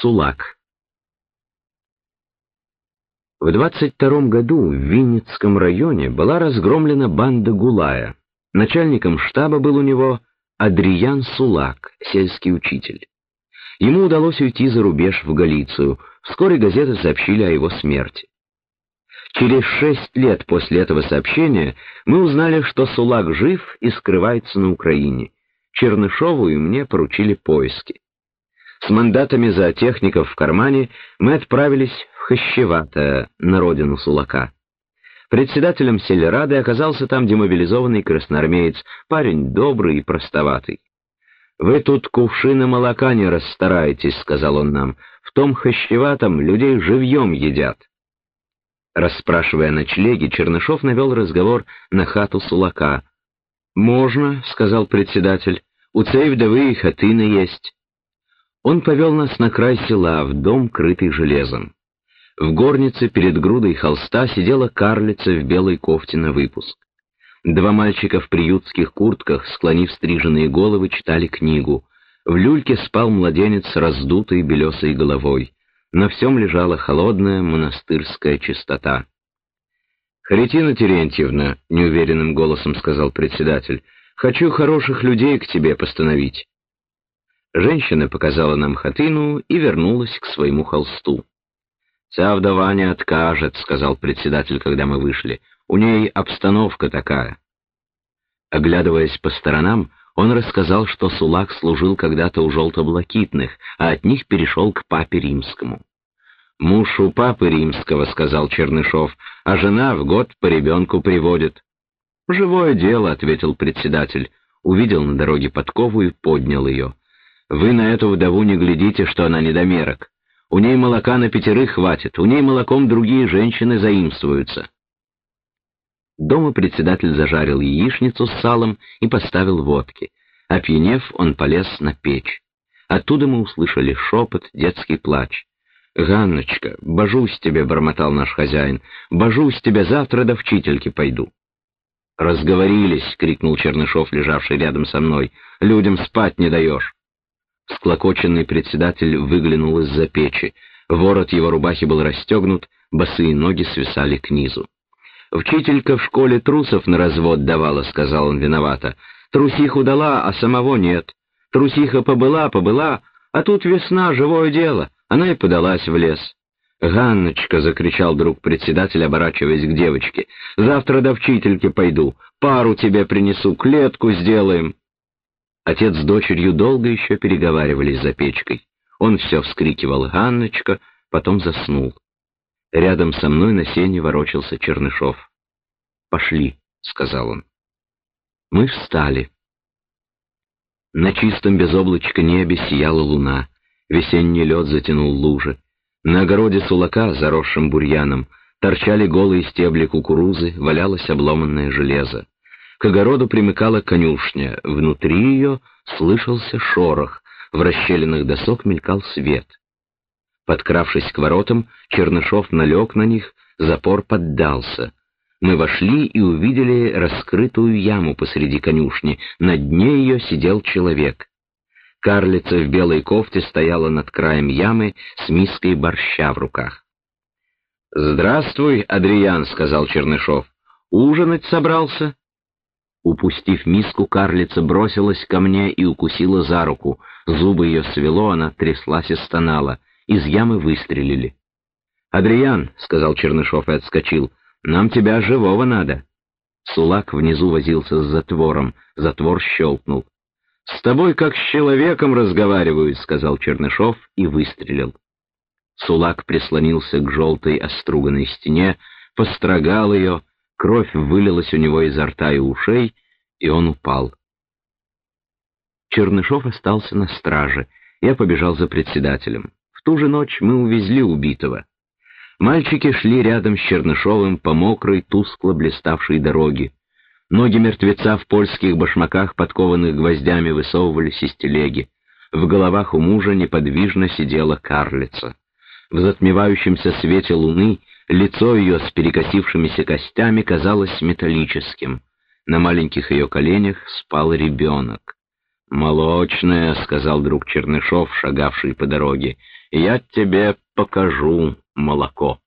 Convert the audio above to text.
Сулак. В 22 году в Винницком районе была разгромлена банда Гулая. Начальником штаба был у него Адриян Сулак, сельский учитель. Ему удалось уйти за рубеж в Галицию. Вскоре газеты сообщили о его смерти. Через шесть лет после этого сообщения мы узнали, что Сулак жив и скрывается на Украине. Чернышову и мне поручили поиски. С мандатами за техников в кармане мы отправились в Хащевато, на родину Сулака. Председателем сельрады оказался там демобилизованный красноармеец, парень добрый и простоватый. «Вы тут кувшины молока не расстарайтесь», — сказал он нам. «В том Хащеватом людей живьем едят». Расспрашивая ночлеги, Чернышов навел разговор на хату Сулака. «Можно», — сказал председатель, — «у цей вдовы и хатына есть». Он повел нас на край села, в дом, крытый железом. В горнице перед грудой холста сидела карлица в белой кофте на выпуск. Два мальчика в приютских куртках, склонив стриженные головы, читали книгу. В люльке спал младенец с раздутой белесой головой. На всем лежала холодная монастырская чистота. «Харитина Терентьевна», — неуверенным голосом сказал председатель, — «хочу хороших людей к тебе постановить». Женщина показала нам хатыну и вернулась к своему холсту. «Ця вдова не откажет», — сказал председатель, когда мы вышли. «У ней обстановка такая». Оглядываясь по сторонам, он рассказал, что Сулак служил когда-то у желтоблакитных, а от них перешел к папе римскому. «Муж у папы римского», — сказал Чернышов, — «а жена в год по ребенку приводит». «Живое дело», — ответил председатель, увидел на дороге подкову и поднял ее. Вы на эту вдову не глядите, что она недомерок. У ней молока на пятерых хватит, у ней молоком другие женщины заимствуются. Дома председатель зажарил яичницу с салом и поставил водки. Опьянев, он полез на печь. Оттуда мы услышали шепот, детский плач. «Ганночка, божусь тебе», — бормотал наш хозяин, — «божусь тебе, завтра до вчительки пойду». «Разговорились», — крикнул Чернышов, лежавший рядом со мной, — «людям спать не даешь». Склокоченный председатель выглянул из-за печи. Ворот его рубахи был расстегнут, босые ноги свисали к низу. «Вчителька в школе трусов на развод давала», — сказал он виновато. «Трусиху дала, а самого нет. Трусиха побыла, побыла, а тут весна, живое дело. Она и подалась в лес». «Ганночка!» — закричал друг председатель, оборачиваясь к девочке. «Завтра до вчительки пойду. Пару тебе принесу, клетку сделаем». Отец с дочерью долго еще переговаривались за печкой. Он все вскрикивал «Ганночка», потом заснул. Рядом со мной на сене ворочался Чернышов. «Пошли», — сказал он. Мы встали. На чистом безоблачко небе сияла луна, весенний лед затянул лужи. На огороде сулака, заросшим бурьяном, торчали голые стебли кукурузы, валялось обломанное железо. К огороду примыкала конюшня, внутри ее слышался шорох, в расщелинах досок мелькал свет. Подкравшись к воротам, Чернышов налег на них, запор поддался. Мы вошли и увидели раскрытую яму посреди конюшни, на дне ее сидел человек. Карлица в белой кофте стояла над краем ямы с миской борща в руках. «Здравствуй, Адриан», — сказал Чернышов. «Ужинать собрался?» Упустив миску, карлица бросилась ко мне и укусила за руку. Зубы ее свело, она тряслась и стонала. Из ямы выстрелили. «Адриан», — сказал Чернышов и отскочил, — «нам тебя живого надо». Сулак внизу возился с затвором. Затвор щелкнул. «С тобой как с человеком разговаривают», — сказал Чернышов и выстрелил. Сулак прислонился к желтой оструганной стене, построгал ее, Кровь вылилась у него изо рта и ушей, и он упал. Чернышов остался на страже. Я побежал за председателем. В ту же ночь мы увезли убитого. Мальчики шли рядом с Чернышовым по мокрой, тускло блиставшей дороге. Ноги мертвеца в польских башмаках, подкованных гвоздями, высовывались из телеги. В головах у мужа неподвижно сидела карлица. В затмевающемся свете луны Лицо ее с перекосившимися костями казалось металлическим. На маленьких ее коленях спал ребенок. «Молочное», — сказал друг Чернышов, шагавший по дороге, — «я тебе покажу молоко».